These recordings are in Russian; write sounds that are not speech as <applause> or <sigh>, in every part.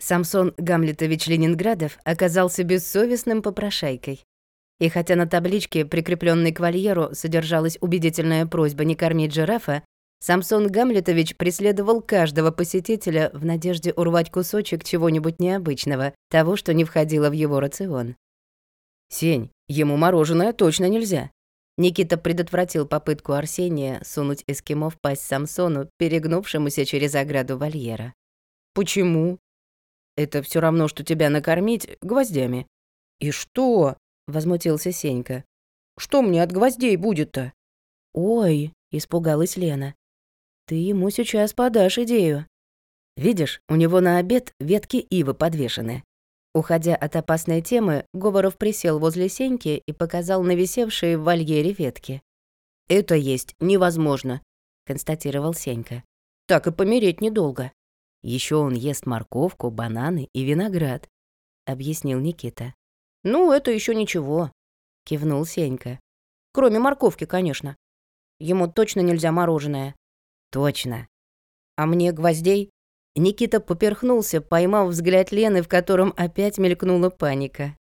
Самсон Гамлетович Ленинградов оказался бессовестным попрошайкой. И хотя на табличке, прикрепленной к вольеру, содержалась убедительная просьба не кормить жирафа, Самсон Гамлетович преследовал каждого посетителя в надежде урвать кусочек чего-нибудь необычного, того, что не входило в его рацион. «Сень, ему мороженое точно нельзя». Никита предотвратил попытку Арсения сунуть эскимо в пасть Самсону, перегнувшемуся через ограду вольера. «Почему?» Это все равно, что тебя накормить гвоздями. И что? возмутился Сенька. Что мне от гвоздей будет-то? Ой, испугалась Лена. Ты ему сейчас подашь идею. Видишь, у него на обед ветки ивы подвешены. Уходя от опасной темы, Говоров присел возле Сеньки и показал нависевшие в вольере ветки. «Это есть невозможно», — констатировал Сенька. «Так и помереть недолго». Еще он ест морковку, бананы и виноград», — объяснил Никита. «Ну, это еще ничего», — кивнул Сенька. «Кроме морковки, конечно. Ему точно нельзя мороженое». «Точно». «А мне гвоздей?» Никита поперхнулся, поймав взгляд Лены, в котором опять мелькнула паника.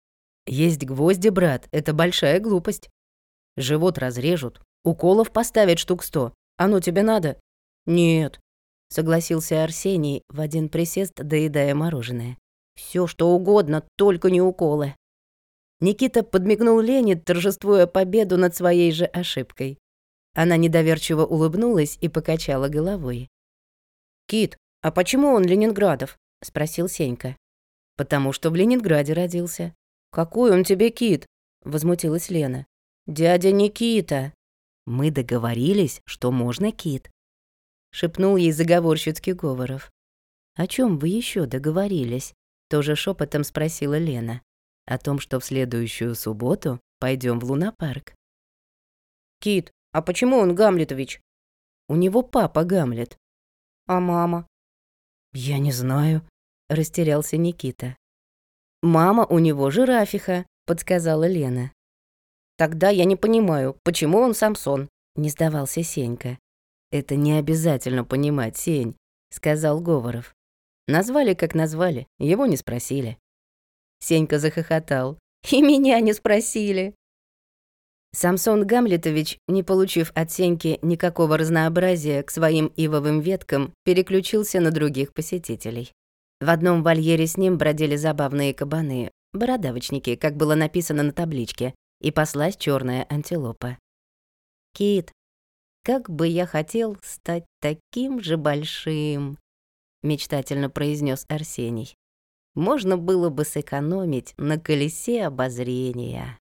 «Есть гвозди, брат, это большая глупость. Живот разрежут, уколов поставят штук сто. Оно тебе надо?» «Нет», согласился Арсений в один присест, доедая мороженое. Все что угодно, только не уколы. Никита подмигнул Лене, торжествуя победу над своей же ошибкой. Она недоверчиво улыбнулась и покачала головой. «Кит, а почему он Ленинградов?» — спросил Сенька. «Потому что в Ленинграде родился». «Какой он тебе Кит?» — возмутилась Лена. «Дядя Никита». «Мы договорились, что можно Кит шепнул ей заговорщицкий Говоров. О чем вы еще договорились? Тоже шепотом спросила Лена. О том, что в следующую субботу пойдем в лунопарк. Кит, а почему он Гамлетович? У него папа Гамлет. А мама? Я не знаю, растерялся Никита. Мама у него жирафиха, подсказала Лена. Тогда я не понимаю, почему он Самсон, не сдавался Сенька. «Это не обязательно понимать, Сень», — сказал Говоров. Назвали, как назвали, его не спросили. Сенька захохотал. «И меня не спросили». Самсон Гамлетович, не получив от Сеньки никакого разнообразия к своим ивовым веткам, переключился на других посетителей. В одном вольере с ним бродили забавные кабаны, бородавочники, как было написано на табличке, и паслась черная антилопа. «Кит, как бы я хотел стать таким же большим, мечтательно произнес Арсений. Можно было бы сэкономить на колесе обозрения.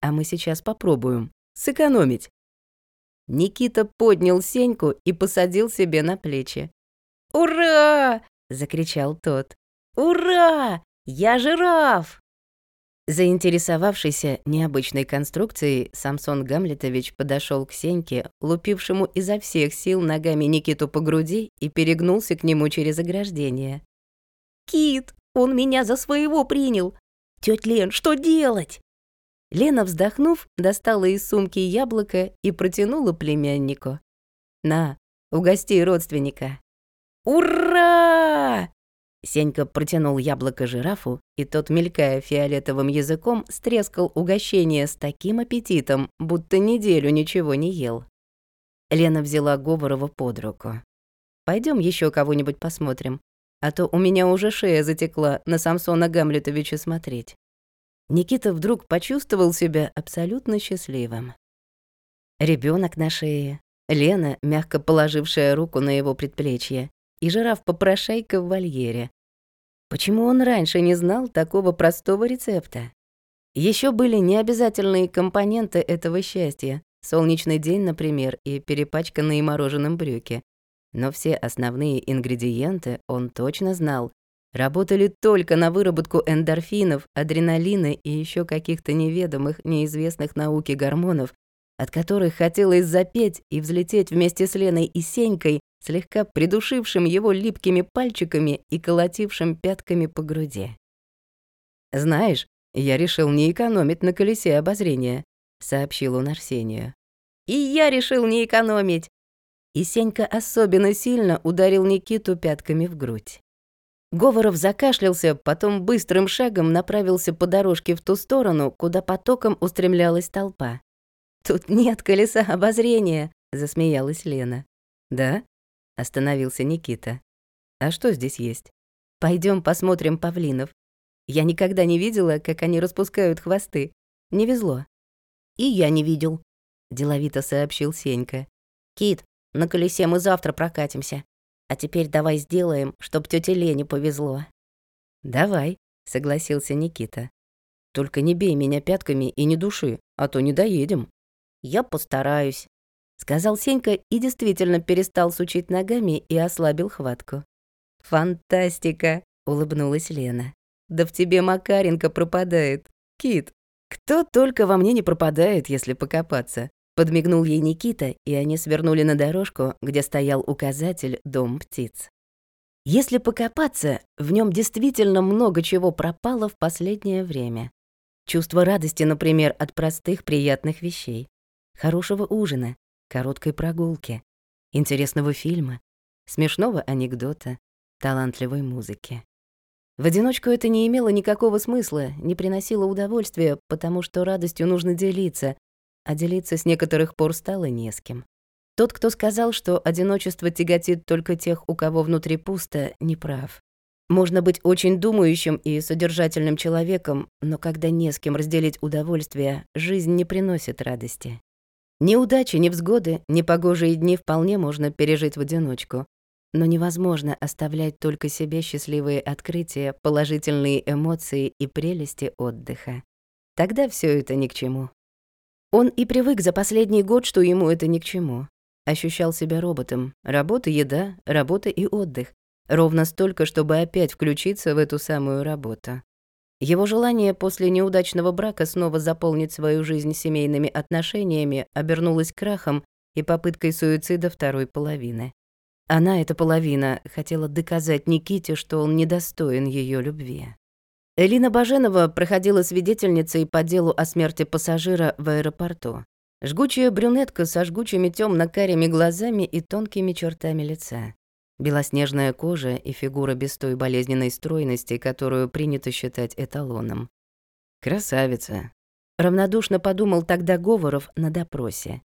А мы сейчас попробуем сэкономить. Никита поднял Сеньку и посадил себе на плечи. «Ура!» — закричал тот. «Ура! Я жираф!» Заинтересовавшийся необычной конструкцией, Самсон Гамлетович подошел к Сеньке, лупившему изо всех сил ногами Никиту по груди и перегнулся к нему через ограждение. «Кит, он меня за своего принял! Тётя Лен, что делать?» Лена, вздохнув, достала из сумки яблоко и протянула племяннику. «На, угости родственника». «Ура!» Сенька протянул яблоко жирафу, и тот, мелькая фиолетовым языком, стрескал угощение с таким аппетитом, будто неделю ничего не ел. Лена взяла Говорова под руку. Пойдем еще кого-нибудь посмотрим, а то у меня уже шея затекла на Самсона Гамлетовича смотреть». Никита вдруг почувствовал себя абсолютно счастливым. Ребенок на шее, Лена, мягко положившая руку на его предплечье, и жираф-попрошайка в вольере. Почему он раньше не знал такого простого рецепта? Еще были необязательные компоненты этого счастья. Солнечный день, например, и перепачканные мороженым брюки. Но все основные ингредиенты он точно знал. Работали только на выработку эндорфинов, адреналина и еще каких-то неведомых, неизвестных науке гормонов, от которых хотелось запеть и взлететь вместе с Леной и Сенькой слегка придушившим его липкими пальчиками и колотившим пятками по груди. «Знаешь, я решил не экономить на колесе обозрения», — сообщил он Арсению. «И я решил не экономить!» И Сенька особенно сильно ударил Никиту пятками в грудь. Говоров закашлялся, потом быстрым шагом направился по дорожке в ту сторону, куда потоком устремлялась толпа. «Тут нет колеса обозрения», — засмеялась Лена. «Да?» — остановился Никита. «А что здесь есть? Пойдем посмотрим павлинов. Я никогда не видела, как они распускают хвосты. Не везло». «И я не видел», — деловито сообщил Сенька. «Кит, на колесе мы завтра прокатимся. А теперь давай сделаем, чтоб тёте Лене повезло». «Давай», — согласился Никита. «Только не бей меня пятками и не души, а то не доедем». «Я постараюсь», — сказал Сенька и действительно перестал сучить ногами и ослабил хватку. «Фантастика!» — улыбнулась Лена. «Да в тебе Макаренко пропадает. Кит, кто только во мне не пропадает, если покопаться. Подмигнул ей Никита, и они свернули на дорожку, где стоял указатель «Дом птиц». Если покопаться, в нем действительно много чего пропало в последнее время. Чувство радости, например, от простых приятных вещей. Хорошего ужина, короткой прогулки, интересного фильма, смешного анекдота, талантливой музыки. В одиночку это не имело никакого смысла, не приносило удовольствия, потому что радостью нужно делиться, а делиться с некоторых пор стало не с кем. Тот, кто сказал, что одиночество тяготит только тех, у кого внутри пусто, не прав. Можно быть очень думающим и содержательным человеком, но когда не с кем разделить удовольствие, жизнь не приносит радости. Неудачи, невзгоды, непогожие дни вполне можно пережить в одиночку. Но невозможно оставлять только себе счастливые открытия, положительные эмоции и прелести отдыха. Тогда все это ни к чему. Он и привык за последний год, что ему это ни к чему. Ощущал себя роботом. Работа, еда, работа и отдых. Ровно столько, чтобы опять включиться в эту самую работу. Его желание после неудачного брака снова заполнить свою жизнь семейными отношениями обернулось крахом и попыткой суицида второй половины. Она, эта половина, хотела доказать Никите, что он недостоин ее любви. Элина Баженова проходила свидетельницей по делу о смерти пассажира в аэропорту. Жгучая брюнетка со жгучими темно-карими глазами и тонкими чертами лица. Белоснежная кожа и фигура без той болезненной стройности, которую принято считать эталоном. «Красавица», — равнодушно подумал тогда Говоров на допросе.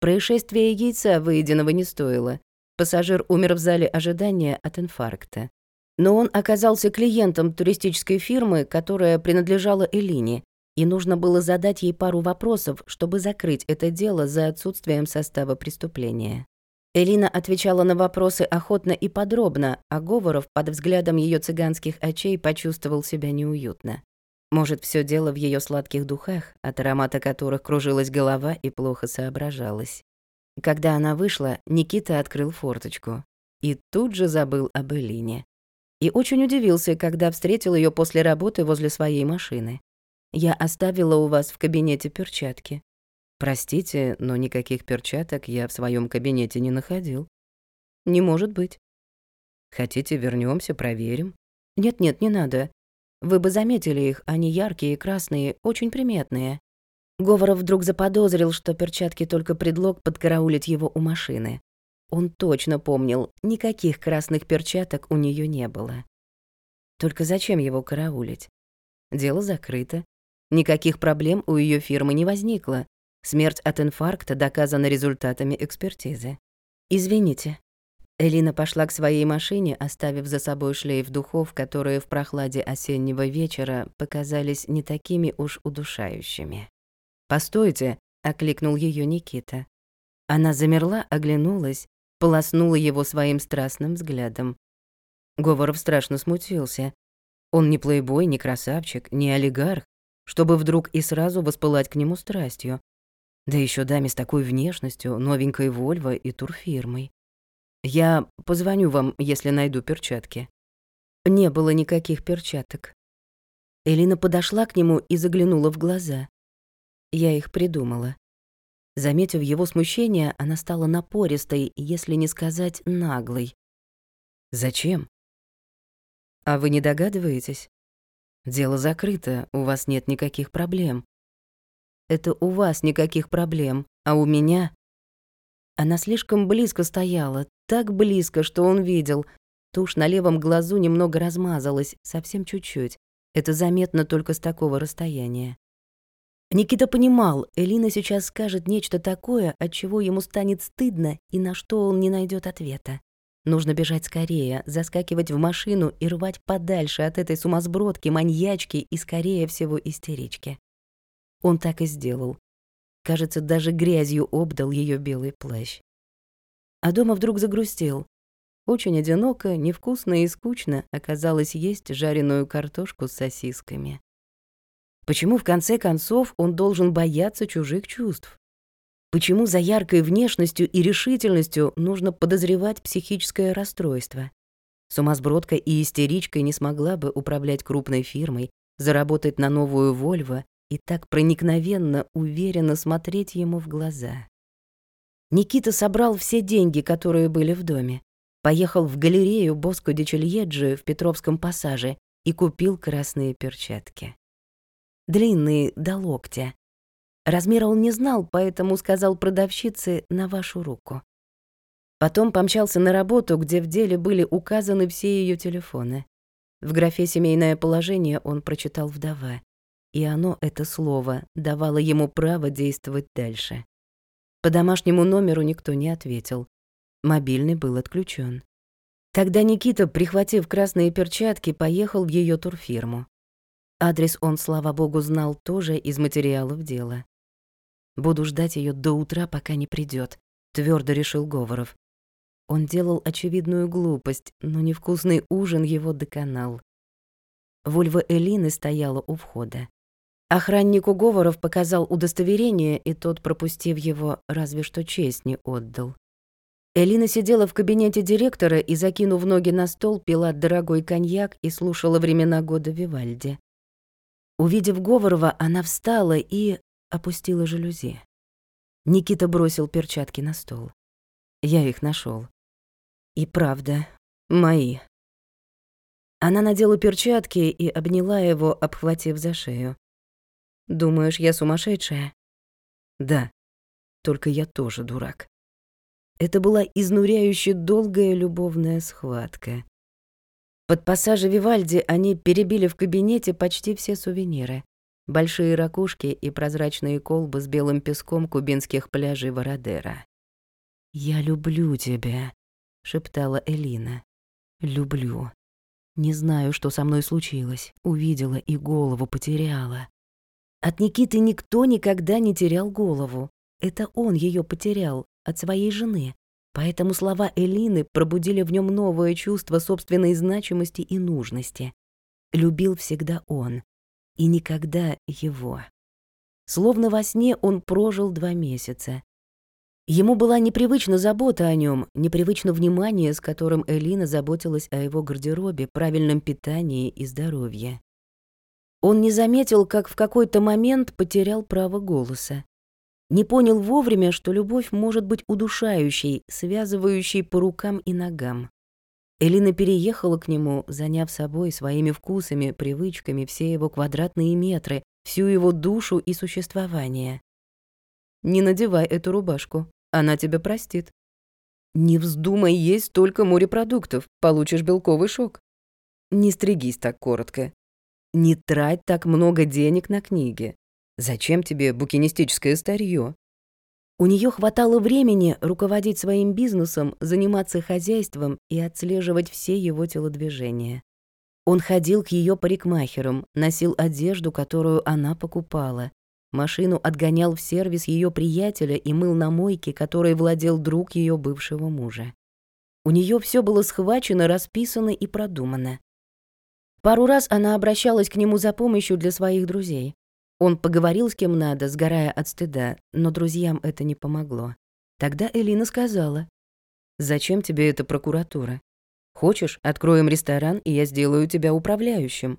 Происшествие яйца выеденного не стоило. Пассажир умер в зале ожидания от инфаркта. Но он оказался клиентом туристической фирмы, которая принадлежала Элине, и нужно было задать ей пару вопросов, чтобы закрыть это дело за отсутствием состава преступления. Элина отвечала на вопросы охотно и подробно, а Говоров под взглядом ее цыганских очей почувствовал себя неуютно. Может, все дело в ее сладких духах, от аромата которых кружилась голова и плохо соображалась. Когда она вышла, Никита открыл форточку и тут же забыл об Элине и очень удивился, когда встретил ее после работы возле своей машины. Я оставила у вас в кабинете перчатки. Простите, но никаких перчаток я в своем кабинете не находил. Не может быть. Хотите, вернемся, проверим? Нет-нет, не надо. Вы бы заметили их, они яркие, красные, очень приметные. Говоров вдруг заподозрил, что перчатки только предлог подкараулить его у машины. Он точно помнил, никаких красных перчаток у нее не было. Только зачем его караулить? Дело закрыто. Никаких проблем у ее фирмы не возникло. Смерть от инфаркта доказана результатами экспертизы. «Извините». Элина пошла к своей машине, оставив за собой шлейф духов, которые в прохладе осеннего вечера показались не такими уж удушающими. «Постойте», — окликнул ее Никита. Она замерла, оглянулась, полоснула его своим страстным взглядом. Говоров страшно смутился. Он не плейбой, не красавчик, не олигарх, чтобы вдруг и сразу воспылать к нему страстью. Да еще даме с такой внешностью, новенькой Вольво и турфирмой. Я позвоню вам, если найду перчатки. Не было никаких перчаток. Элина подошла к нему и заглянула в глаза. Я их придумала. Заметив его смущение, она стала напористой, если не сказать наглой. «Зачем?» «А вы не догадываетесь? Дело закрыто, у вас нет никаких проблем». «Это у вас никаких проблем, а у меня...» Она слишком близко стояла, так близко, что он видел. Тушь на левом глазу немного размазалась, совсем чуть-чуть. Это заметно только с такого расстояния. Никита понимал, Элина сейчас скажет нечто такое, от чего ему станет стыдно и на что он не найдет ответа. Нужно бежать скорее, заскакивать в машину и рвать подальше от этой сумасбродки, маньячки и, скорее всего, истерички. Он так и сделал. Кажется, даже грязью обдал ее белый плащ. А дома вдруг загрустил. Очень одиноко, невкусно и скучно оказалось есть жареную картошку с сосисками. Почему, в конце концов, он должен бояться чужих чувств? Почему за яркой внешностью и решительностью нужно подозревать психическое расстройство? Сумасбродка и истеричка не смогла бы управлять крупной фирмой, заработать на новую Вольво и так проникновенно, уверенно смотреть ему в глаза. Никита собрал все деньги, которые были в доме, поехал в галерею Боско де Чельеджи в Петровском пассаже и купил красные перчатки. Длинные до локтя. Размера он не знал, поэтому сказал продавщице «на вашу руку». Потом помчался на работу, где в деле были указаны все ее телефоны. В графе «Семейное положение» он прочитал «вдова», и оно, это слово, давало ему право действовать дальше. По домашнему номеру никто не ответил. Мобильный был отключен. Тогда Никита, прихватив красные перчатки, поехал в ее турфирму. Адрес он, слава богу, знал тоже из материалов дела. «Буду ждать ее до утра, пока не придет, твердо решил Говоров. Он делал очевидную глупость, но невкусный ужин его доконал. Вольва Элины стояла у входа. Охраннику Говоров показал удостоверение, и тот, пропустив его, разве что честь не отдал. Элина сидела в кабинете директора и, закинув ноги на стол, пила дорогой коньяк и слушала времена года Вивальди. Увидев Говорова, она встала и опустила жалюзи. Никита бросил перчатки на стол. Я их нашел. И правда, мои. Она надела перчатки и обняла его, обхватив за шею. «Думаешь, я сумасшедшая?» «Да, только я тоже дурак». Это была изнуряюще долгая любовная схватка. Под пассаже Вивальди они перебили в кабинете почти все сувениры. Большие ракушки и прозрачные колбы с белым песком кубинских пляжей Вородера. «Я люблю тебя», — шептала Элина. «Люблю. Не знаю, что со мной случилось. Увидела и голову потеряла». От Никиты никто никогда не терял голову. Это он ее потерял, от своей жены. Поэтому слова Элины пробудили в нем новое чувство собственной значимости и нужности. Любил всегда он, и никогда его. Словно во сне он прожил два месяца. Ему была непривычна забота о нем, непривычно внимание, с которым Элина заботилась о его гардеробе, правильном питании и здоровье. Он не заметил, как в какой-то момент потерял право голоса. Не понял вовремя, что любовь может быть удушающей, связывающей по рукам и ногам. Элина переехала к нему, заняв собой своими вкусами, привычками все его квадратные метры, всю его душу и существование. «Не надевай эту рубашку, она тебя простит». «Не вздумай есть столько морепродуктов, получишь белковый шок». «Не стригись так коротко». «Не трать так много денег на книги, Зачем тебе букинистическое старье? У нее хватало времени руководить своим бизнесом, заниматься хозяйством и отслеживать все его телодвижения. Он ходил к ее парикмахерам, носил одежду, которую она покупала. Машину отгонял в сервис ее приятеля и мыл на мойке, которой владел друг ее бывшего мужа. У нее все было схвачено, расписано и продумано. Пару раз она обращалась к нему за помощью для своих друзей. Он поговорил с кем надо, сгорая от стыда, но друзьям это не помогло. Тогда Элина сказала, «Зачем тебе эта прокуратура? Хочешь, откроем ресторан, и я сделаю тебя управляющим?»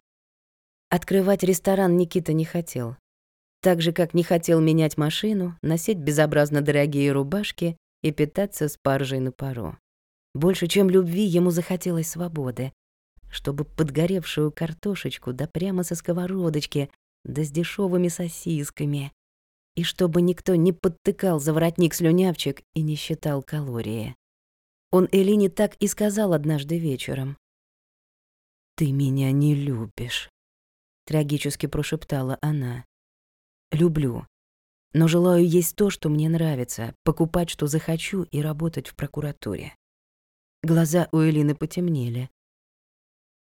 Открывать ресторан Никита не хотел. Так же, как не хотел менять машину, носить безобразно дорогие рубашки и питаться спаржей на пару. Больше, чем любви, ему захотелось свободы, чтобы подгоревшую картошечку да прямо со сковородочки да с дешевыми сосисками. И чтобы никто не подтыкал за воротник слюнявчик и не считал калории. Он Элине так и сказал однажды вечером. «Ты меня не любишь», — трагически прошептала она. «Люблю, но желаю есть то, что мне нравится, покупать, что захочу, и работать в прокуратуре». Глаза у Элины потемнели.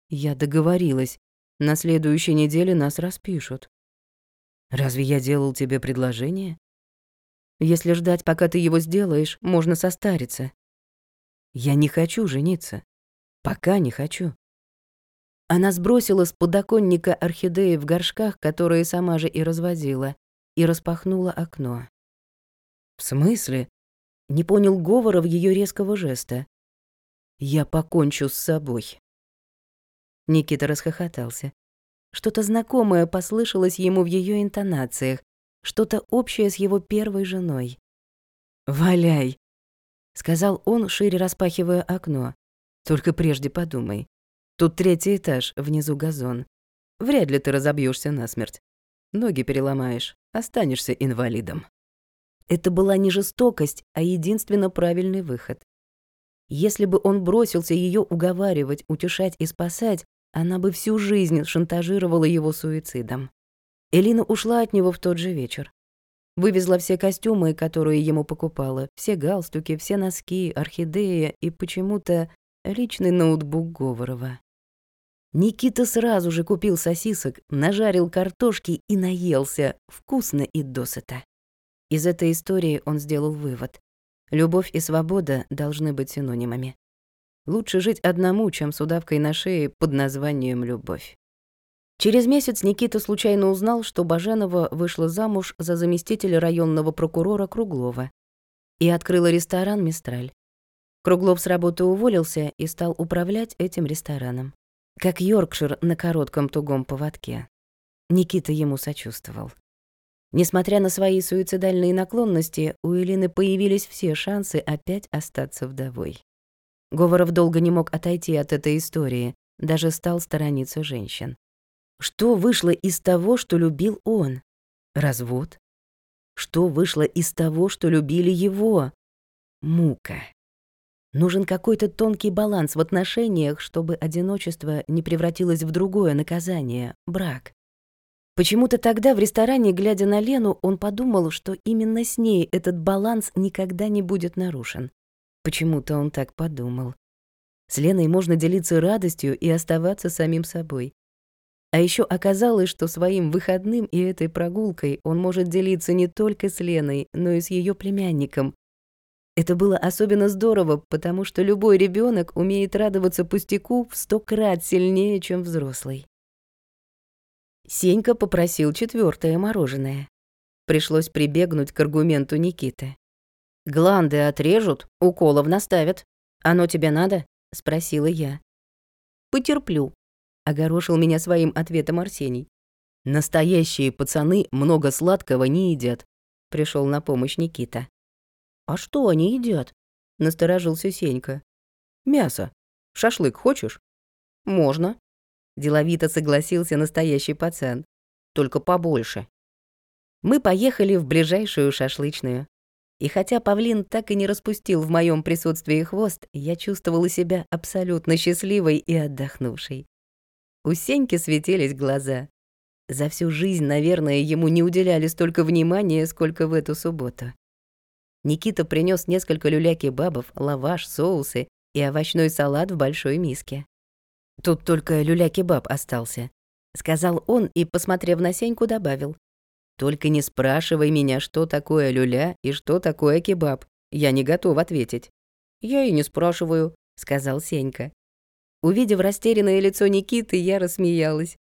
«Я договорилась. На следующей неделе нас распишут. Разве я делал тебе предложение? Если ждать, пока ты его сделаешь, можно состариться. Я не хочу жениться. Пока не хочу. Она сбросила с подоконника орхидеи в горшках, которые сама же и разводила, и распахнула окно. В смысле? Не понял говора в ее резкого жеста. Я покончу с собой. Никита расхохотался. Что-то знакомое послышалось ему в ее интонациях, что-то общее с его первой женой. «Валяй!» — сказал он, шире распахивая окно. «Только прежде подумай. Тут третий этаж, внизу газон. Вряд ли ты разобьешься насмерть. Ноги переломаешь, останешься инвалидом». Это была не жестокость, а единственно правильный выход. Если бы он бросился ее уговаривать, утешать и спасать, она бы всю жизнь шантажировала его суицидом. Элина ушла от него в тот же вечер. Вывезла все костюмы, которые ему покупала, все галстуки, все носки, орхидея и почему-то личный ноутбук Говорова. Никита сразу же купил сосисок, нажарил картошки и наелся, вкусно и досыта. Из этой истории он сделал вывод. Любовь и свобода должны быть синонимами. Лучше жить одному, чем с удавкой на шее под названием «любовь». Через месяц Никита случайно узнал, что Баженова вышла замуж за заместителя районного прокурора Круглова и открыла ресторан «Мистраль». Круглов с работы уволился и стал управлять этим рестораном. Как Йоркшир на коротком тугом поводке. Никита ему сочувствовал. Несмотря на свои суицидальные наклонности, у Элины появились все шансы опять остаться вдовой. Говоров долго не мог отойти от этой истории, даже стал сторониться женщин. Что вышло из того, что любил он? Развод? Что вышло из того, что любили его? Мука. Нужен какой-то тонкий баланс в отношениях, чтобы одиночество не превратилось в другое наказание — брак. Почему-то тогда в ресторане, глядя на Лену, он подумал, что именно с ней этот баланс никогда не будет нарушен. Почему-то он так подумал. С Леной можно делиться радостью и оставаться самим собой. А еще оказалось, что своим выходным и этой прогулкой он может делиться не только с Леной, но и с ее племянником. Это было особенно здорово, потому что любой ребенок умеет радоваться пустяку в сто крат сильнее, чем взрослый. Сенька попросил четвертое мороженое. Пришлось прибегнуть к аргументу Никиты. Гланды отрежут, уколов наставят. Оно тебе надо? спросила я. Потерплю, огорошил меня своим ответом Арсений. Настоящие пацаны много сладкого не едят, пришел на помощь Никита. А что они едят? насторожился Сенька. Мясо. Шашлык хочешь? Можно. Деловито согласился настоящий пацан. Только побольше. Мы поехали в ближайшую шашлычную. И хотя павлин так и не распустил в моем присутствии хвост, я чувствовала себя абсолютно счастливой и отдохнувшей. У Сеньки светились глаза. За всю жизнь, наверное, ему не уделяли столько внимания, сколько в эту субботу. Никита принес несколько люля-кебабов, лаваш, соусы и овощной салат в большой миске. «Тут только люля-кебаб остался», — сказал он и, посмотрев на Сеньку, добавил. Только не спрашивай меня, что такое люля и что такое кебаб. Я не готов ответить. Я и не спрашиваю, сказал Сенька. Увидев растерянное лицо Никиты, я рассмеялась.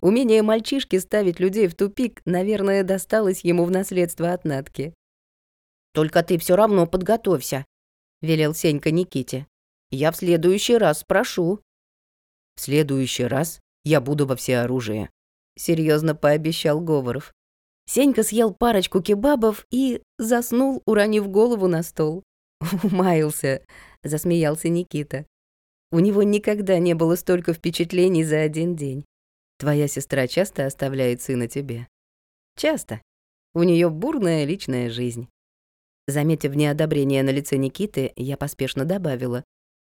Умение мальчишки ставить людей в тупик, наверное, досталось ему в наследство от Натки. «Только ты все равно подготовься», — велел Сенька Никите. «Я в следующий раз спрошу». «В следующий раз я буду во всеоружии», — серьезно пообещал Говоров. Сенька съел парочку кебабов и заснул, уронив голову на стол. <laughs> «Умаился», — засмеялся Никита. «У него никогда не было столько впечатлений за один день. Твоя сестра часто оставляет сына тебе?» «Часто. У нее бурная личная жизнь». Заметив неодобрение на лице Никиты, я поспешно добавила.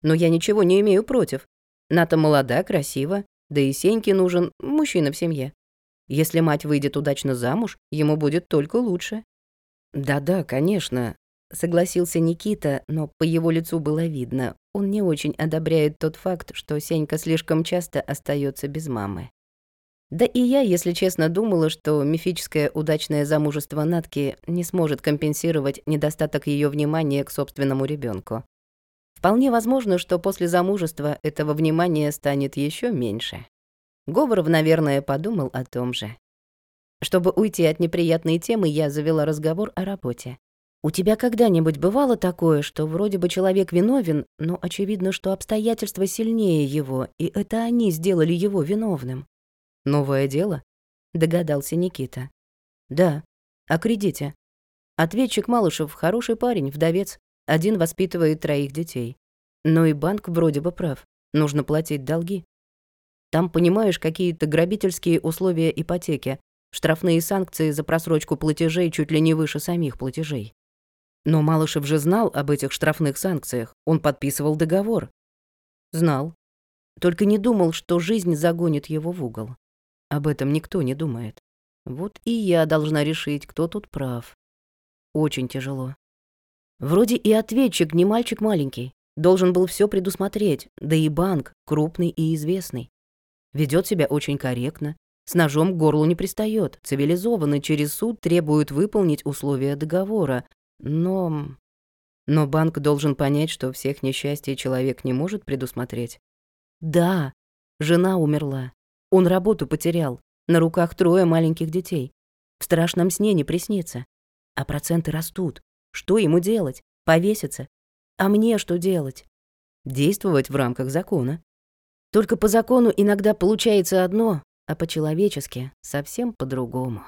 «Но я ничего не имею против. Ната молода, красива, да и Сеньке нужен мужчина в семье. Если мать выйдет удачно замуж, ему будет только лучше». «Да-да, конечно», — согласился Никита, но по его лицу было видно, он не очень одобряет тот факт, что Сенька слишком часто остается без мамы. Да и я, если честно, думала, что мифическое удачное замужество Натки не сможет компенсировать недостаток ее внимания к собственному ребенку. Вполне возможно, что после замужества этого внимания станет еще меньше. Говоров, наверное, подумал о том же. Чтобы уйти от неприятной темы, я завела разговор о работе. «У тебя когда-нибудь бывало такое, что вроде бы человек виновен, но очевидно, что обстоятельства сильнее его, и это они сделали его виновным?» «Новое дело?» — догадался Никита. «Да, о кредите. Ответчик Малышев — хороший парень, вдовец, один воспитывает троих детей. Но и банк вроде бы прав, нужно платить долги. Там, понимаешь, какие-то грабительские условия ипотеки, штрафные санкции за просрочку платежей чуть ли не выше самих платежей. Но Малышев же знал об этих штрафных санкциях, он подписывал договор. Знал. Только не думал, что жизнь загонит его в угол. Об этом никто не думает. Вот и я должна решить, кто тут прав. Очень тяжело. Вроде и ответчик не мальчик маленький. Должен был все предусмотреть, да и банк крупный и известный. Ведет себя очень корректно, с ножом к горлу не пристает, цивилизованно через суд требует выполнить условия договора. Но... Но банк должен понять, что всех несчастий человек не может предусмотреть. Да, жена умерла, он работу потерял, на руках трое маленьких детей. В страшном сне не приснится. А проценты растут. Что ему делать? Повеситься? А мне что делать? Действовать в рамках закона. Только по закону иногда получается одно, а по-человечески совсем по-другому.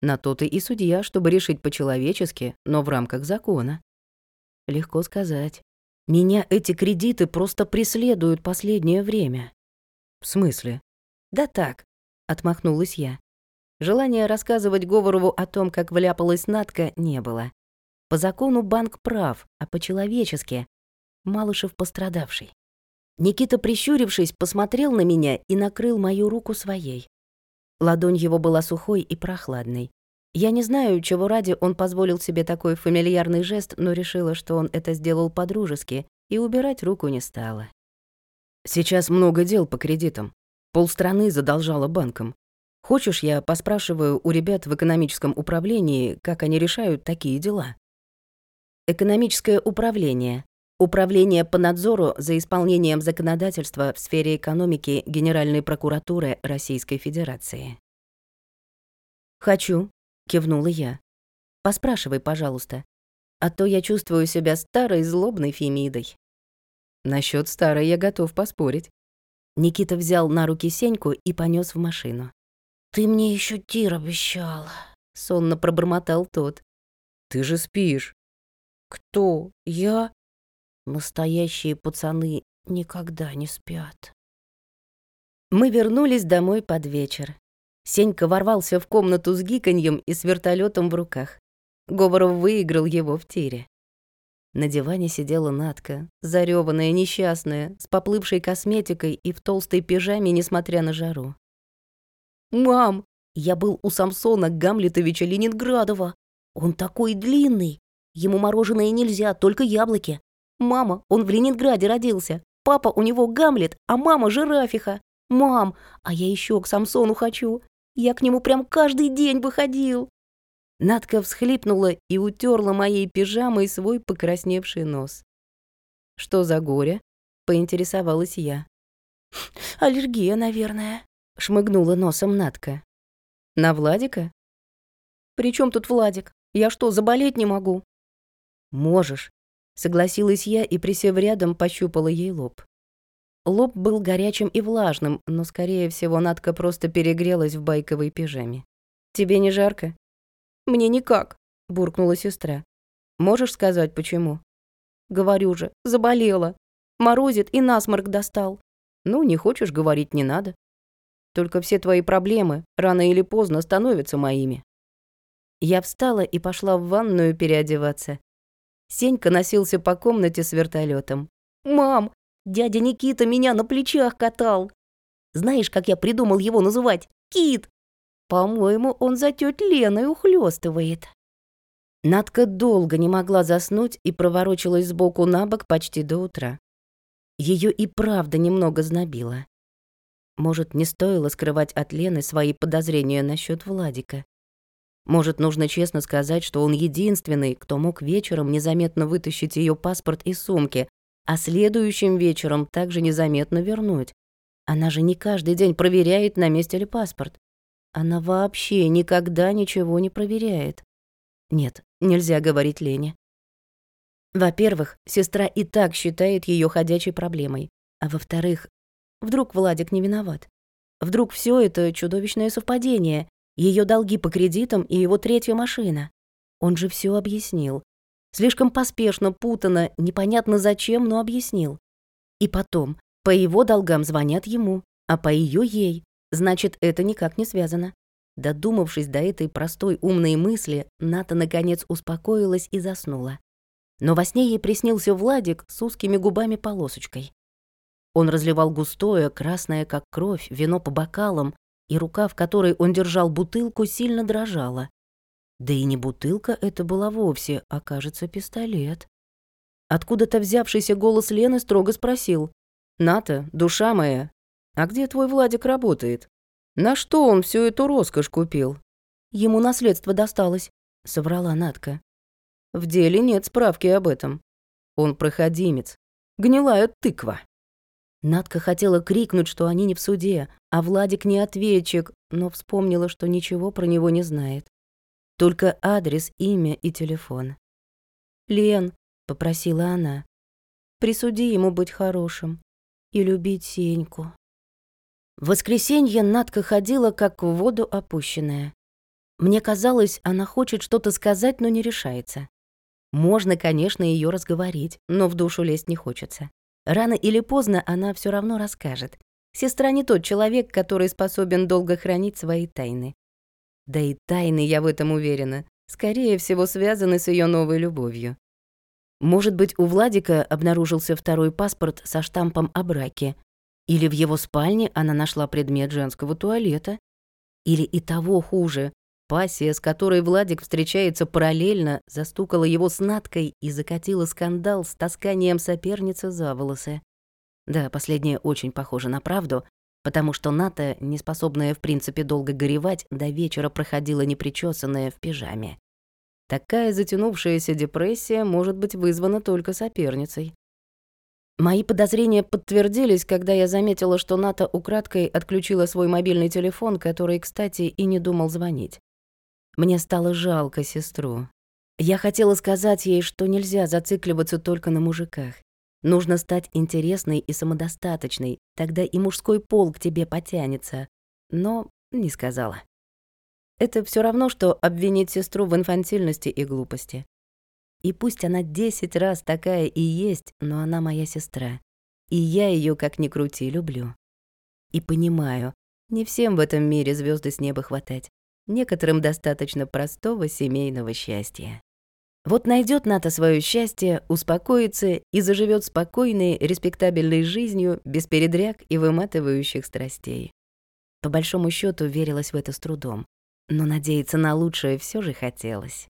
На то ты и судья, чтобы решить по-человечески, но в рамках закона. Легко сказать. Меня эти кредиты просто преследуют последнее время. В смысле? «Да так», — отмахнулась я. Желания рассказывать Говорову о том, как вляпалась Надка, не было. По закону банк прав, а по-человечески Малышев пострадавший. Никита, прищурившись, посмотрел на меня и накрыл мою руку своей. Ладонь его была сухой и прохладной. Я не знаю, чего ради он позволил себе такой фамильярный жест, но решила, что он это сделал по-дружески, и убирать руку не стала. «Сейчас много дел по кредитам. Полстраны задолжала банкам. Хочешь, я поспрашиваю у ребят в экономическом управлении, как они решают такие дела? Экономическое управление. Управление по надзору за исполнением законодательства в сфере экономики Генеральной прокуратуры Российской Федерации. «Хочу», — кивнула я. «Поспрашивай, пожалуйста. А то я чувствую себя старой злобной Фемидой». Насчет старой я готов поспорить. Никита взял на руки Сеньку и понес в машину. «Ты мне еще тир обещала», — сонно пробормотал тот. «Ты же спишь». «Кто? Я?» «Настоящие пацаны никогда не спят». Мы вернулись домой под вечер. Сенька ворвался в комнату с гиканьем и с вертолетом в руках. Говоров выиграл его в тире. На диване сидела Натка, зарёванная, несчастная, с поплывшей косметикой и в толстой пижаме, несмотря на жару. «Мам, я был у Самсона Гамлетовича Ленинградова. Он такой длинный. Ему мороженое нельзя, только яблоки. Мама, он в Ленинграде родился. Папа у него Гамлет, а мама жирафиха. Мам, а я еще к Самсону хочу. Я к нему прям каждый день выходил. Надка всхлипнула и утерла моей пижамой свой покрасневший нос. «Что за горе?» — поинтересовалась я. «Аллергия, наверное», — шмыгнула носом Надка. «На Владика?» «При чем тут Владик? Я что, заболеть не могу?» «Можешь», — согласилась я и, присев рядом, пощупала ей лоб. Лоб был горячим и влажным, но, скорее всего, Надка просто перегрелась в байковой пижаме. «Тебе не жарко?» «Мне никак», — буркнула сестра. «Можешь сказать, почему?» «Говорю же, заболела. Морозит и насморк достал». «Ну, не хочешь говорить, не надо. Только все твои проблемы рано или поздно становятся моими». Я встала и пошла в ванную переодеваться. Сенька носился по комнате с вертолетом. «Мам, дядя Никита меня на плечах катал. Знаешь, как я придумал его называть? Кит. По-моему, он за тёть Леной ухлёстывает». Надка долго не могла заснуть и проворочилась сбоку на бок почти до утра. Ее и правда немного знобило. Может, не стоило скрывать от Лены свои подозрения насчет Владика. Может, нужно честно сказать, что он единственный, кто мог вечером незаметно вытащить ее паспорт из сумки, а следующим вечером также незаметно вернуть. Она же не каждый день проверяет, на месте ли паспорт. Она вообще никогда ничего не проверяет. Нет, нельзя говорить Лене. Во-первых, сестра и так считает ее ходячей проблемой. А во-вторых, вдруг Владик не виноват? Вдруг все это чудовищное совпадение, ее долги по кредитам и его третья машина. Он же все объяснил. Слишком поспешно, путано, непонятно зачем, но объяснил. И потом, по его долгам звонят ему, а по ее ей. Значит, это никак не связано. Додумавшись до этой простой умной мысли, Ната наконец успокоилась и заснула. Но во сне ей приснился Владик с узкими губами-полосочкой. Он разливал густое, красное как кровь, вино по бокалам, и рука, в которой он держал бутылку, сильно дрожала. Да и не бутылка это была вовсе, а, кажется, пистолет. Откуда-то взявшийся голос Лены строго спросил. «Ната, душа моя, а где твой Владик работает? На что он всю эту роскошь купил?» «Ему наследство досталось», — соврала Натка. «В деле нет справки об этом. Он проходимец. Гнилая тыква». Надка хотела крикнуть, что они не в суде, а Владик не ответчик, но вспомнила, что ничего про него не знает. Только адрес, имя и телефон. «Лен», — попросила она, — «присуди ему быть хорошим и любить Сеньку». В воскресенье Надка ходила, как в воду опущенная. Мне казалось, она хочет что-то сказать, но не решается. Можно, конечно, ее разговорить, но в душу лезть не хочется. Рано или поздно она все равно расскажет. Сестра не тот человек, который способен долго хранить свои тайны. Да и тайны, я в этом уверена, скорее всего связаны с ее новой любовью. Может быть, у Владика обнаружился второй паспорт со штампом о браке. Или в его спальне она нашла предмет женского туалета. Или и того хуже, Пассия, с которой Владик встречается параллельно, застукала его с Наткой и закатила скандал с тасканием соперницы за волосы. Да, последнее очень похоже на правду, потому что Ната, неспособная в принципе долго горевать, до вечера проходила непричесанная в пижаме. Такая затянувшаяся депрессия может быть вызвана только соперницей. Мои подозрения подтвердились, когда я заметила, что Ната украдкой отключила свой мобильный телефон, который, кстати, и не думал звонить. Мне стало жалко сестру. Я хотела сказать ей, что нельзя зацикливаться только на мужиках. Нужно стать интересной и самодостаточной, тогда и мужской пол к тебе потянется. Но не сказала. Это все равно, что обвинить сестру в инфантильности и глупости. И пусть она десять раз такая и есть, но она моя сестра. И я ее как ни крути, люблю. И понимаю, не всем в этом мире звезды с неба хватать. Некоторым достаточно простого семейного счастья. Вот найдет Ната свое счастье, успокоится и заживет спокойной, респектабельной жизнью, без передряг и выматывающих страстей. По большому счету верилась в это с трудом, но надеяться на лучшее все же хотелось.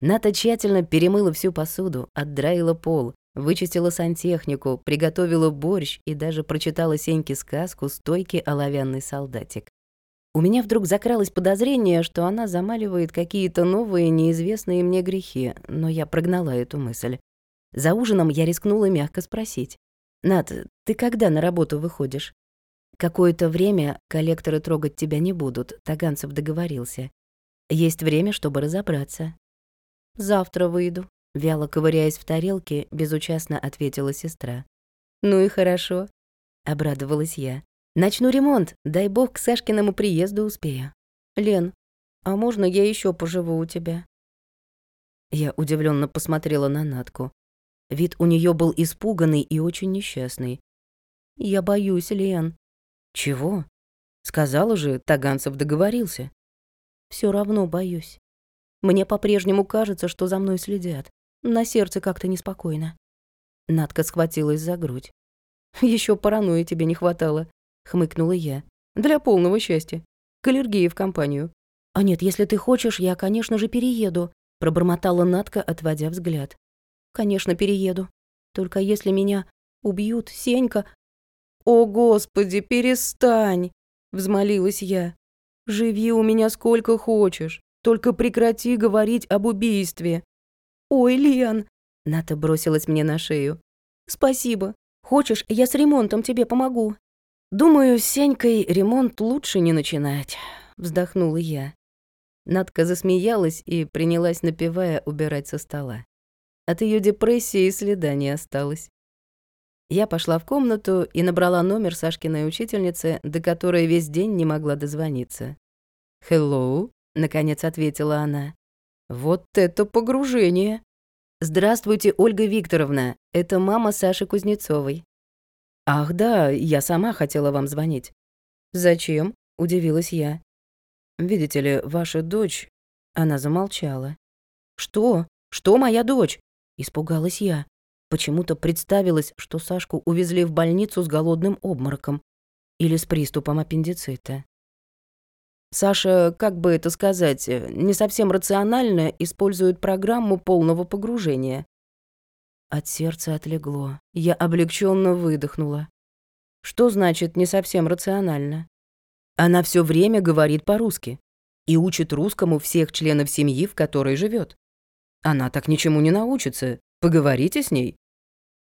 Ната тщательно перемыла всю посуду, отдраила пол, вычистила сантехнику, приготовила борщ и даже прочитала Сеньке сказку «Стойкий оловянный солдатик». У меня вдруг закралось подозрение, что она замаливает какие-то новые, неизвестные мне грехи, но я прогнала эту мысль. За ужином я рискнула мягко спросить. «Над, ты когда на работу выходишь?» «Какое-то время коллекторы трогать тебя не будут», — Таганцев договорился. «Есть время, чтобы разобраться». «Завтра выйду», — вяло ковыряясь в тарелке, безучастно ответила сестра. «Ну и хорошо», — обрадовалась я. Начну ремонт, дай бог к Сашкиному приезду успею. Лен, а можно я еще поживу у тебя? Я удивленно посмотрела на Натку. Вид у нее был испуганный и очень несчастный. Я боюсь, Лен. Чего? Сказала же, Таганцев договорился. Все равно боюсь. Мне по-прежнему кажется, что за мной следят. На сердце как-то неспокойно. Надка схватилась за грудь. Еще паранойи тебе не хватало», — хмыкнула я. «Для полного счастья. К аллергии в компанию». «А нет, если ты хочешь, я, конечно же, перееду», — пробормотала Надка, отводя взгляд. «Конечно, перееду. Только если меня убьют, Сенька...» «О, Господи, перестань!» — взмолилась я. «Живи у меня сколько хочешь, только прекрати говорить об убийстве». «Ой, Лен!» — Ната бросилась мне на шею. «Спасибо. Хочешь, я с ремонтом тебе помогу?» «Думаю, с Сенькой ремонт лучше не начинать», — вздохнула я. Надка засмеялась и принялась, напевая, убирать со стола. От ее депрессии следа не осталось. Я пошла в комнату и набрала номер Сашкиной учительницы, до которой весь день не могла дозвониться. «Хеллоу», — наконец ответила она. «Вот это погружение!» «Здравствуйте, Ольга Викторовна, это мама Саши Кузнецовой». «Ах да, я сама хотела вам звонить». «Зачем?» — удивилась я. «Видите ли, ваша дочь...» Она замолчала. «Что? Что моя дочь?» — испугалась я. Почему-то представилось, что Сашку увезли в больницу с голодным обмороком или с приступом аппендицита. Саша, как бы это сказать, э, не совсем рационально использует программу полного погружения. От сердца отлегло. Я облегченно выдохнула. Что значит не совсем рационально? Она все время говорит по-русски и учит русскому всех членов семьи, в которой живет. Она так ничему не научится. Поговорите с ней.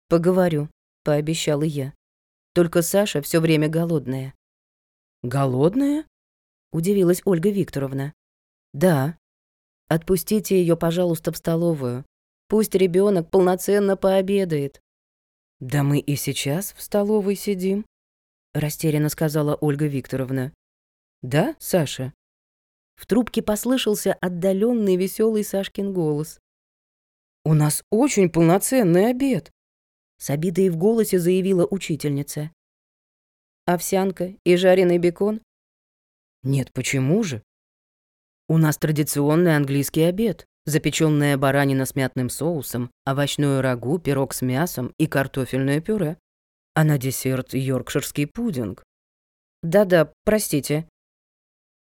Поговорю, пообещала я. Только Саша все время голодная. Голодная? удивилась Ольга Викторовна. Да. Отпустите ее, пожалуйста, в столовую. Пусть ребенок полноценно пообедает. Да мы и сейчас в столовой сидим, растерянно сказала Ольга Викторовна. Да, Саша? В трубке послышался отдаленный веселый Сашкин голос. У нас очень полноценный обед, с обидой в голосе заявила учительница. Овсянка и жареный бекон нет, почему же? У нас традиционный английский обед. Запеченная баранина с мятным соусом, овощное рагу, пирог с мясом и картофельное пюре. А на десерт йоркширский пудинг. Да-да, простите.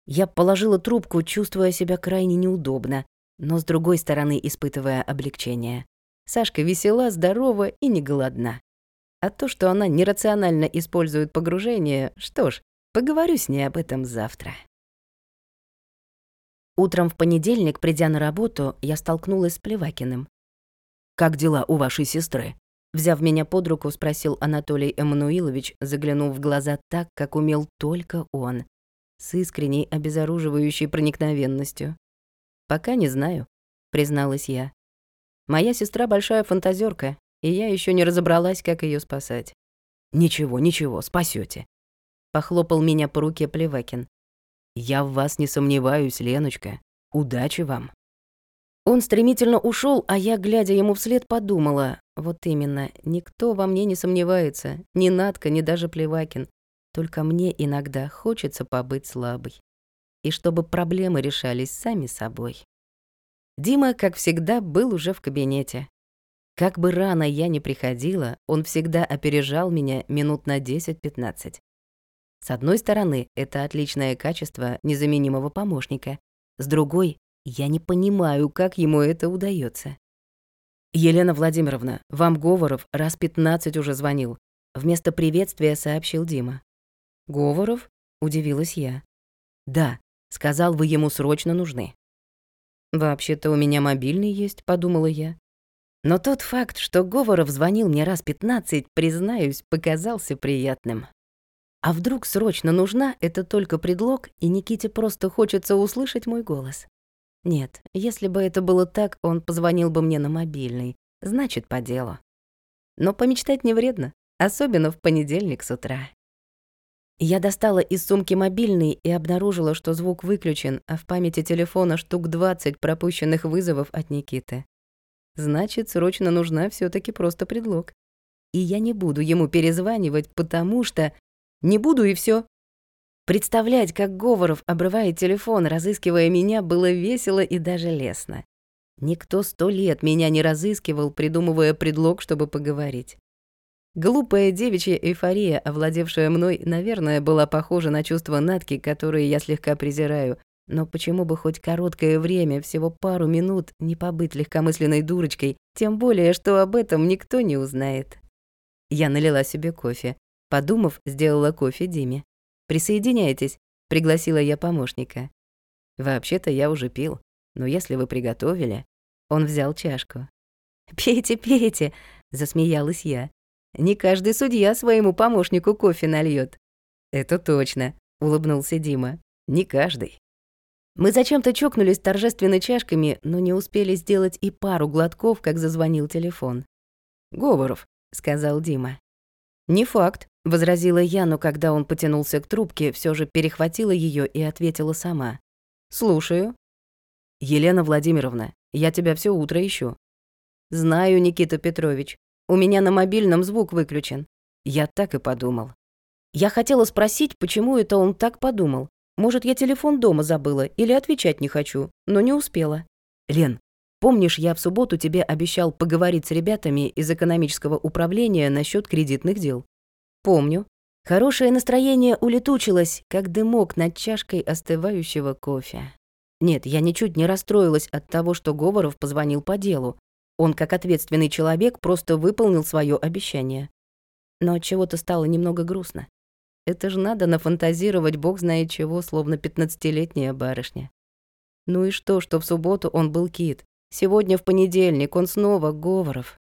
Я положила трубку, чувствуя себя крайне неудобно, но с другой стороны испытывая облегчение. Сашка весела, здорова и не голодна. А то, что она нерационально использует погружение, что ж, Поговорю с ней об этом завтра. Утром в понедельник, придя на работу, я столкнулась с Плевакиным. «Как дела у вашей сестры?» Взяв меня под руку, спросил Анатолий Эммануилович, заглянув в глаза так, как умел только он, с искренней обезоруживающей проникновенностью. «Пока не знаю», — призналась я. «Моя сестра большая фантазерка, и я еще не разобралась, как ее спасать». «Ничего, ничего, спасете. Похлопал меня по руке Плевакин. «Я в вас не сомневаюсь, Леночка. Удачи вам». Он стремительно ушел, а я, глядя ему вслед, подумала. Вот именно, никто во мне не сомневается. Ни Надка, ни даже Плевакин. Только мне иногда хочется побыть слабой. И чтобы проблемы решались сами собой. Дима, как всегда, был уже в кабинете. Как бы рано я ни приходила, он всегда опережал меня минут на 10-15. С одной стороны, это отличное качество незаменимого помощника. С другой, я не понимаю, как ему это удается. «Елена Владимировна, вам Говоров раз пятнадцать уже звонил», вместо приветствия сообщил Дима. «Говоров?» — удивилась я. «Да», — сказал, вы ему срочно нужны. «Вообще-то у меня мобильный есть», — подумала я. Но тот факт, что Говоров звонил мне раз пятнадцать, признаюсь, показался приятным. А вдруг срочно нужна — это только предлог, и Никите просто хочется услышать мой голос? Нет, если бы это было так, он позвонил бы мне на мобильный. Значит, по делу. Но помечтать не вредно, особенно в понедельник с утра. Я достала из сумки мобильный и обнаружила, что звук выключен, а в памяти телефона штук 20 пропущенных вызовов от Никиты. Значит, срочно нужна все таки просто предлог. И я не буду ему перезванивать, потому что не буду и все. Представлять, как Говоров обрывает телефон, разыскивая меня, было весело и даже лестно. Никто сто лет меня не разыскивал, придумывая предлог, чтобы поговорить. Глупая девичья эйфория, овладевшая мной, наверное, была похожа на чувство Натки, которые я слегка презираю. Но почему бы хоть короткое время, всего пару минут, не побыть легкомысленной дурочкой, тем более, что об этом никто не узнает. Я налила себе кофе. Подумав, сделала кофе Диме. «Присоединяйтесь», — пригласила я помощника. «Вообще-то я уже пил, но если вы приготовили...» Он взял чашку. «Пейте, пейте», — засмеялась я. «Не каждый судья своему помощнику кофе нальет. «Это точно», — улыбнулся Дима. «Не каждый». Мы зачем-то чокнулись торжественно чашками, но не успели сделать и пару глотков, как зазвонил телефон. «Говоров», — сказал Дима. «Не факт», — возразила я, но когда он потянулся к трубке, все же перехватила ее и ответила сама. «Слушаю». «Елена Владимировна, я тебя все утро ищу». «Знаю, Никита Петрович. У меня на мобильном звук выключен». Я так и подумал. Я хотела спросить, почему это он так подумал. Может, я телефон дома забыла или отвечать не хочу, но не успела. «Лен, Помнишь, я в субботу тебе обещал поговорить с ребятами из экономического управления насчет кредитных дел? Помню. Хорошее настроение улетучилось, как дымок над чашкой остывающего кофе. Нет, я ничуть не расстроилась от того, что Говоров позвонил по делу. Он, как ответственный человек, просто выполнил свое обещание. Но от чего-то стало немного грустно. Это же надо нафантазировать бог знает чего, словно пятнадцатилетняя барышня. Ну и что, что в субботу он был кит, Сегодня в понедельник, он снова Говоров.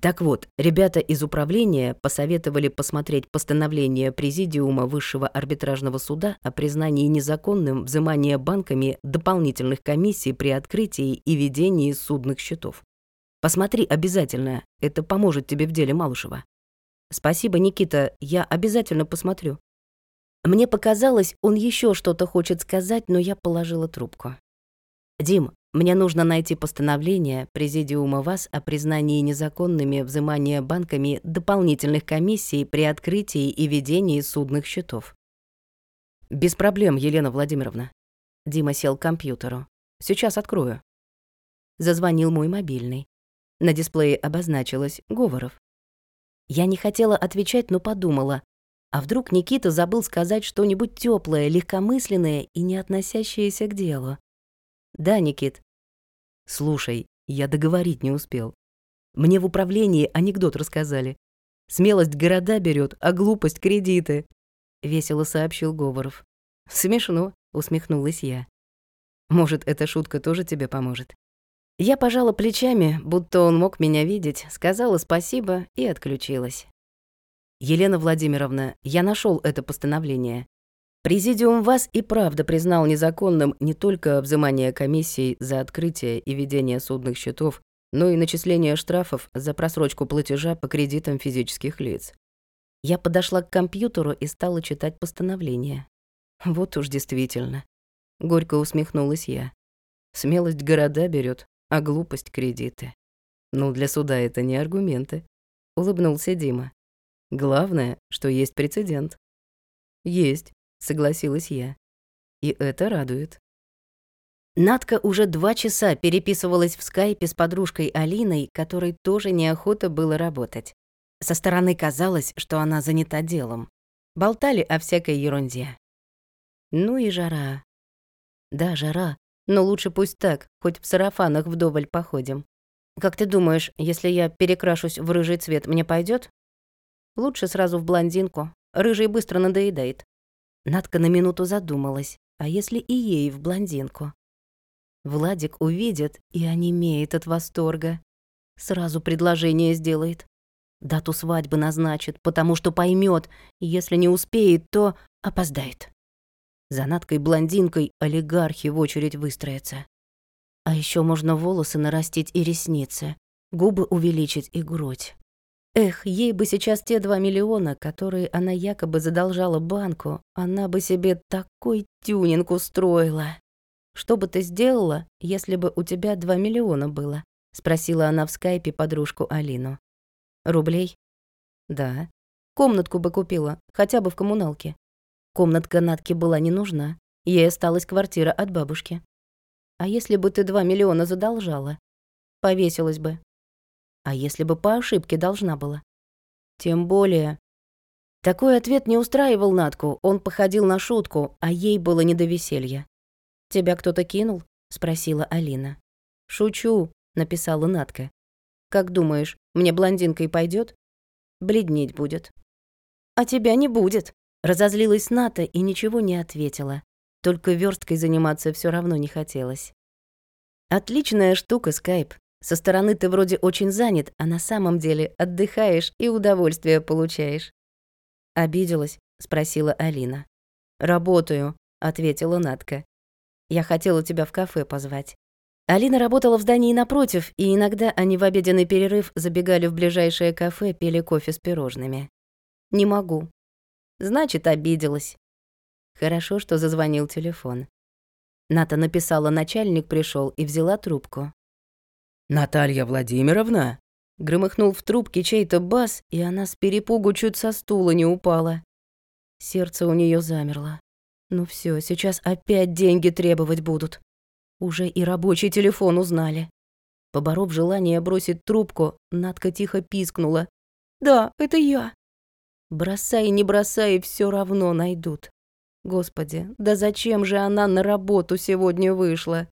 Так вот, ребята из управления посоветовали посмотреть постановление Президиума Высшего арбитражного суда о признании незаконным взимания банками дополнительных комиссий при открытии и ведении судных счетов. Посмотри обязательно, это поможет тебе в деле Малышева. Спасибо, Никита, я обязательно посмотрю. Мне показалось, он еще что-то хочет сказать, но я положила трубку. Дим, мне нужно найти постановление Президиума ВАС о признании незаконными взимания банками дополнительных комиссий при открытии и ведении судных счетов. Без проблем, Елена Владимировна. Дима сел к компьютеру. Сейчас открою. Зазвонил мой мобильный. На дисплее обозначилось Говоров. Я не хотела отвечать, но подумала, а вдруг Никита забыл сказать что-нибудь теплое, легкомысленное и не относящееся к делу. «Да, Никит». «Слушай, я договорить не успел. Мне в управлении анекдот рассказали. Смелость города берет, а глупость — кредиты», — весело сообщил Говоров. «Смешно», — усмехнулась я. «Может, эта шутка тоже тебе поможет?» Я пожала плечами, будто он мог меня видеть, сказала спасибо и отключилась. «Елена Владимировна, я нашел это постановление. Президиум вас и правда признал незаконным не только взимание комиссий за открытие и ведение судных счетов, но и начисление штрафов за просрочку платежа по кредитам физических лиц. Я подошла к компьютеру и стала читать постановление. Вот уж действительно. Горько усмехнулась я. Смелость города берет, а глупость кредиты. Ну, для суда это не аргументы. Улыбнулся Дима. Главное, что есть прецедент. Есть, согласилась я. И это радует. Надка уже два часа переписывалась в скайпе с подружкой Алиной, которой тоже неохота было работать. Со стороны казалось, что она занята делом. Болтали о всякой ерунде. Ну и жара. Да, жара. Но лучше пусть так, хоть в сарафанах вдоволь походим. Как ты думаешь, если я перекрашусь в рыжий цвет, мне пойдет? Лучше сразу в блондинку. Рыжий быстро надоедает. Надка на минуту задумалась, а если и ей в блондинку? Владик увидит и онемеет от восторга. Сразу предложение сделает. Дату свадьбы назначит, потому что поймет, если не успеет, то опоздает. За Надкой-блондинкой олигархи в очередь выстроятся. А еще можно волосы нарастить и ресницы, губы увеличить и грудь. Эх, ей бы сейчас те два миллиона, которые она якобы задолжала банку, она бы себе такой тюнинг устроила. «Что бы ты сделала, если бы у тебя два миллиона было?» — спросила она в скайпе подружку Алину. «Рублей?» «Да. Комнатку бы купила, хотя бы в коммуналке». Комнатка Натки была не нужна. Ей осталась квартира от бабушки. А если бы ты два миллиона задолжала? Повесилась бы. А если бы по ошибке должна была? Тем более. Такой ответ не устраивал Натку, он походил на шутку, а ей было не до веселья. «Тебя кто-то кинул?» — спросила Алина. «Шучу», — написала Натка. «Как думаешь, мне блондинкой пойдет? Бледнеть будет». «А тебя не будет», — разозлилась Ната и ничего не ответила. Только версткой заниматься все равно не хотелось. Отличная штука, скайп. Со стороны ты вроде очень занят, а на самом деле отдыхаешь и удовольствие получаешь. «Обиделась?» — спросила Алина. «Работаю», — ответила Натка. «Я хотела тебя в кафе позвать». Алина работала в здании напротив, и иногда они в обеденный перерыв забегали в ближайшее кафе, пили кофе с пирожными. «Не могу». «Значит, обиделась». Хорошо, что зазвонил телефон. Ната написала «начальник пришел и взяла трубку. «Наталья Владимировна?» Громыхнул в трубке чей-то бас, и она с перепугу чуть со стула не упала. Сердце у нее замерло. Ну все, сейчас опять деньги требовать будут. Уже и рабочий телефон узнали. Поборов желание бросить трубку, Надка тихо пискнула. «Да, это я». Бросай, не бросай, все равно найдут. Господи, да зачем же она на работу сегодня вышла?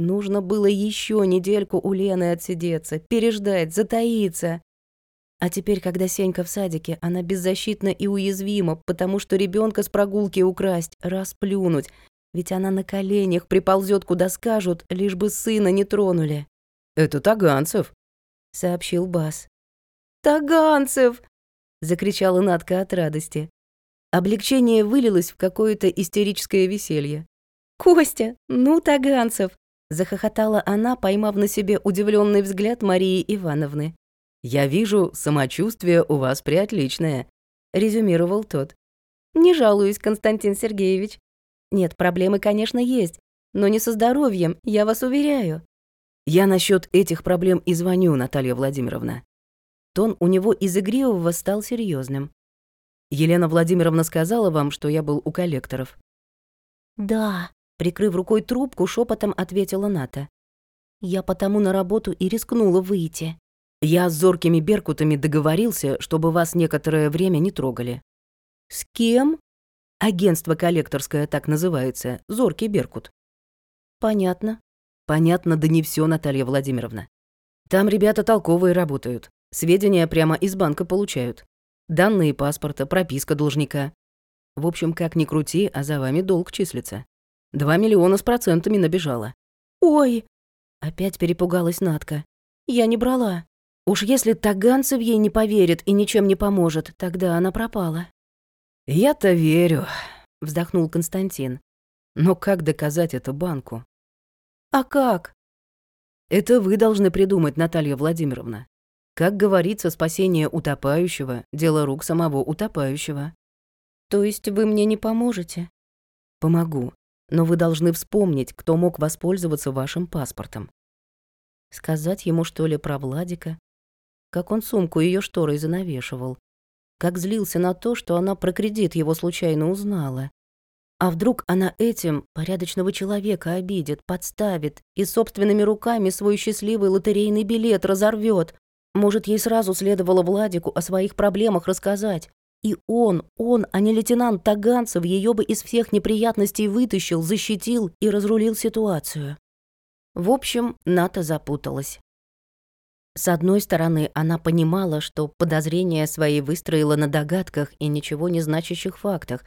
Нужно было еще недельку у Лены отсидеться, переждать, затаиться. А теперь, когда Сенька в садике, она беззащитна и уязвима, потому что ребенка с прогулки украсть, расплюнуть, ведь она на коленях приползет, куда скажут, лишь бы сына не тронули. «Это Таганцев», — сообщил Бас. «Таганцев!» — закричала Надка от радости. Облегчение вылилось в какое-то истерическое веселье. «Костя, ну, Таганцев, Захохотала она, поймав на себе удивленный взгляд Марии Ивановны. «Я вижу, самочувствие у вас приотличное», — резюмировал тот. «Не жалуюсь, Константин Сергеевич. Нет, проблемы, конечно, есть, но не со здоровьем, я вас уверяю». «Я насчет этих проблем и звоню, Наталья Владимировна». Тон у него из игривого стал серьезным. «Елена Владимировна сказала вам, что я был у коллекторов?» «Да», Прикрыв рукой трубку, шепотом ответила Ната. «Я потому на работу и рискнула выйти». «Я с зоркими беркутами договорился, чтобы вас некоторое время не трогали». «С кем?» «Агентство коллекторское так называется, Зоркий Беркут». «Понятно». «Понятно, да не все, Наталья Владимировна. Там ребята толковые работают, сведения прямо из банка получают. Данные паспорта, прописка должника. В общем, как ни крути, а за вами долг числится. Два миллиона с процентами набежала. «Ой!» Опять перепугалась Натка. «Я не брала. Уж если Таганцев ей не поверит и ничем не поможет, тогда она пропала». «Я-то верю», — вздохнул Константин. «Но как доказать это банку?» «А как?» «Это вы должны придумать, Наталья Владимировна. Как говорится, спасение утопающего — дело рук самого утопающего». «То есть вы мне не поможете?» «Помогу но вы должны вспомнить, кто мог воспользоваться вашим паспортом. Сказать ему, что ли, про Владика? Как он сумку ее шторой занавешивал. Как злился на то, что она про кредит его случайно узнала. А вдруг она этим порядочного человека обидит, подставит и собственными руками свой счастливый лотерейный билет разорвет? Может, ей сразу следовало Владику о своих проблемах рассказать, и он, он, а не лейтенант Таганцев, ее бы из всех неприятностей вытащил, защитил и разрулил ситуацию. В общем, Ната запуталась. С одной стороны, она понимала, что подозрения свои выстроила на догадках и ничего не значащих фактах.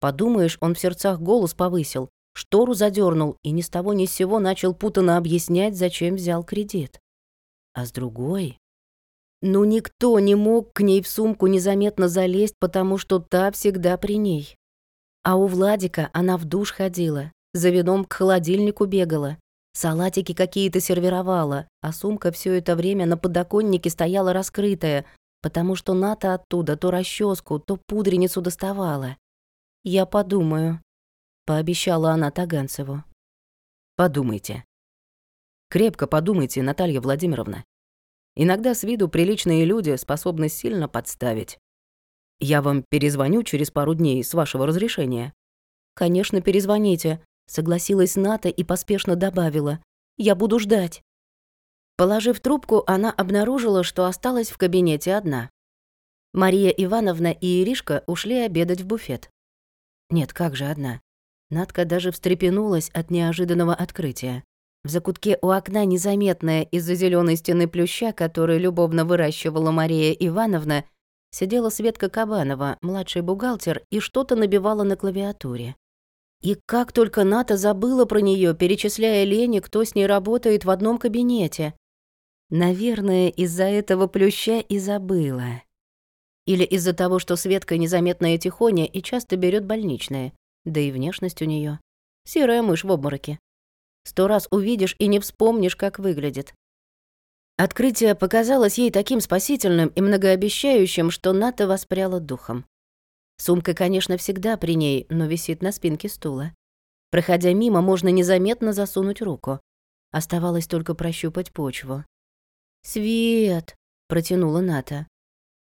Подумаешь, он в сердцах голос повысил, штору задернул и ни с того ни с сего начал путано объяснять, зачем взял кредит. А с другой... Но никто не мог к ней в сумку незаметно залезть, потому что та всегда при ней. А у Владика она в душ ходила, за вином к холодильнику бегала, салатики какие-то сервировала, а сумка все это время на подоконнике стояла раскрытая, потому что Ната оттуда то расческу, то пудреницу доставала. «Я подумаю», — пообещала она Таганцеву. «Подумайте. Крепко подумайте, Наталья Владимировна. Иногда с виду приличные люди способны сильно подставить. Я вам перезвоню через пару дней с вашего разрешения. Конечно, перезвоните, согласилась Ната и поспешно добавила. Я буду ждать. Положив трубку, она обнаружила, что осталась в кабинете одна. Мария Ивановна и Иришка ушли обедать в буфет. Нет, как же одна. Надка даже встрепенулась от неожиданного открытия. В закутке у окна, незаметная из-за зеленой стены плюща, которую любовно выращивала Мария Ивановна, сидела Светка Кабанова, младший бухгалтер, и что-то набивала на клавиатуре. И как только Ната забыла про нее, перечисляя Лене, кто с ней работает в одном кабинете. Наверное, из-за этого плюща и забыла. Или из-за того, что Светка незаметная тихоня и часто берет больничное. Да и внешность у нее Серая мышь в обмороке. Сто раз увидишь и не вспомнишь, как выглядит. Открытие показалось ей таким спасительным и многообещающим, что Ната воспряла духом. Сумка, конечно, всегда при ней, но висит на спинке стула. Проходя мимо, можно незаметно засунуть руку. Оставалось только прощупать почву. «Свет!» — протянула Ната.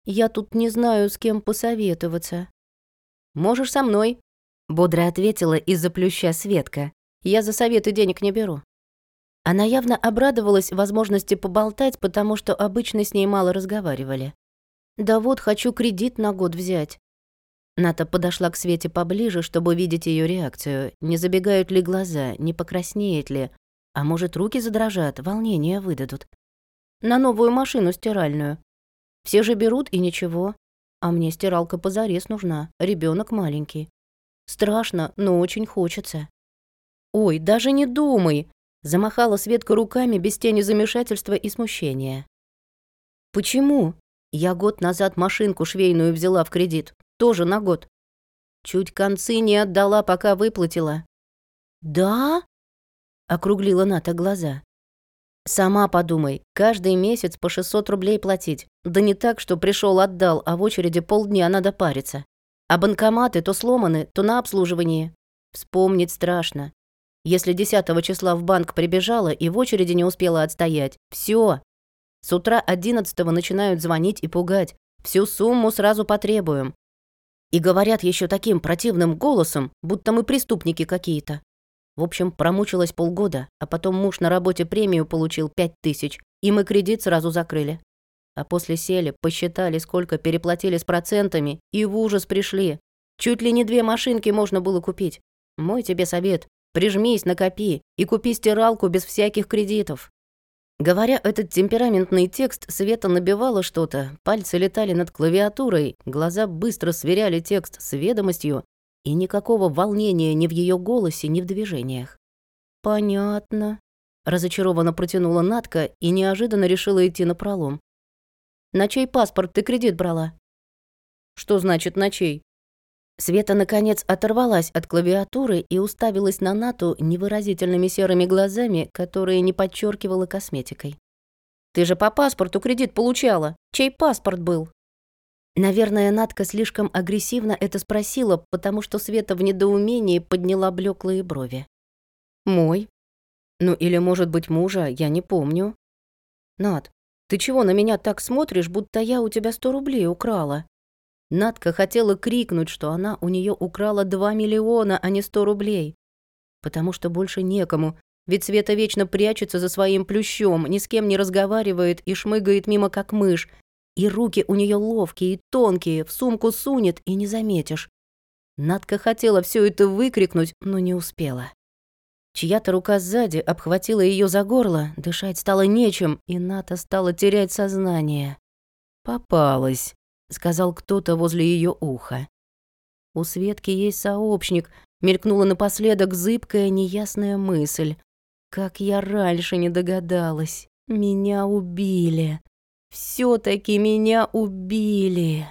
«Я тут не знаю, с кем посоветоваться». «Можешь со мной», — бодро ответила из-за плюща Светка. «Я за советы денег не беру». Она явно обрадовалась возможности поболтать, потому что обычно с ней мало разговаривали. «Да вот, хочу кредит на год взять». Ната подошла к Свете поближе, чтобы видеть ее реакцию. Не забегают ли глаза, не покраснеет ли. А может, руки задрожат, волнение выдадут. На новую машину стиральную. Все же берут и ничего. А мне стиралка позарез нужна, ребенок маленький. Страшно, но очень хочется. «Ой, даже не думай!» Замахала Светка руками без тени замешательства и смущения. «Почему?» Я год назад машинку швейную взяла в кредит. Тоже на год. Чуть концы не отдала, пока выплатила. «Да?» — округлила Ната глаза. «Сама подумай, каждый месяц по 600 рублей платить. Да не так, что пришел отдал, а в очереди полдня надо париться. А банкоматы то сломаны, то на обслуживании. Вспомнить страшно. Если 10 числа в банк прибежала и в очереди не успела отстоять, все. С утра 11 начинают звонить и пугать. Всю сумму сразу потребуем. И говорят еще таким противным голосом, будто мы преступники какие-то. В общем, промучилась полгода, а потом муж на работе премию получил пять тысяч, и мы кредит сразу закрыли. А после сели, посчитали, сколько переплатили с процентами, и в ужас пришли. Чуть ли не две машинки можно было купить. Мой тебе совет. Прижмись, накопи и купи стиралку без всяких кредитов. Говоря этот темпераментный текст, Света набивала что-то, пальцы летали над клавиатурой, глаза быстро сверяли текст с ведомостью, и никакого волнения ни в ее голосе, ни в движениях. «Понятно», — разочарованно протянула Натка и неожиданно решила идти на пролом. На чей паспорт ты кредит брала?» «Что значит на чей?» Света, наконец, оторвалась от клавиатуры и уставилась на Нату невыразительными серыми глазами, которые не подчеркивала косметикой. «Ты же по паспорту кредит получала. Чей паспорт был?» Наверное, Натка слишком агрессивно это спросила, потому что Света в недоумении подняла блеклые брови. «Мой? Ну или, может быть, мужа, я не помню». «Над, ты чего на меня так смотришь, будто я у тебя сто рублей украла?» Надка хотела крикнуть, что она у нее украла два миллиона, а не сто рублей. Потому что больше некому, ведь Света вечно прячется за своим плющом, ни с кем не разговаривает и шмыгает мимо как мышь. И руки у нее ловкие и тонкие, в сумку сунет и не заметишь. Надка хотела все это выкрикнуть, но не успела. Чья-то рука сзади обхватила ее за горло, дышать стало нечем, и Ната стала терять сознание. «Попалась», — сказал кто-то возле ее уха. «У Светки есть сообщник», — мелькнула напоследок зыбкая неясная мысль. «Как я раньше не догадалась. Меня убили. все таки меня убили».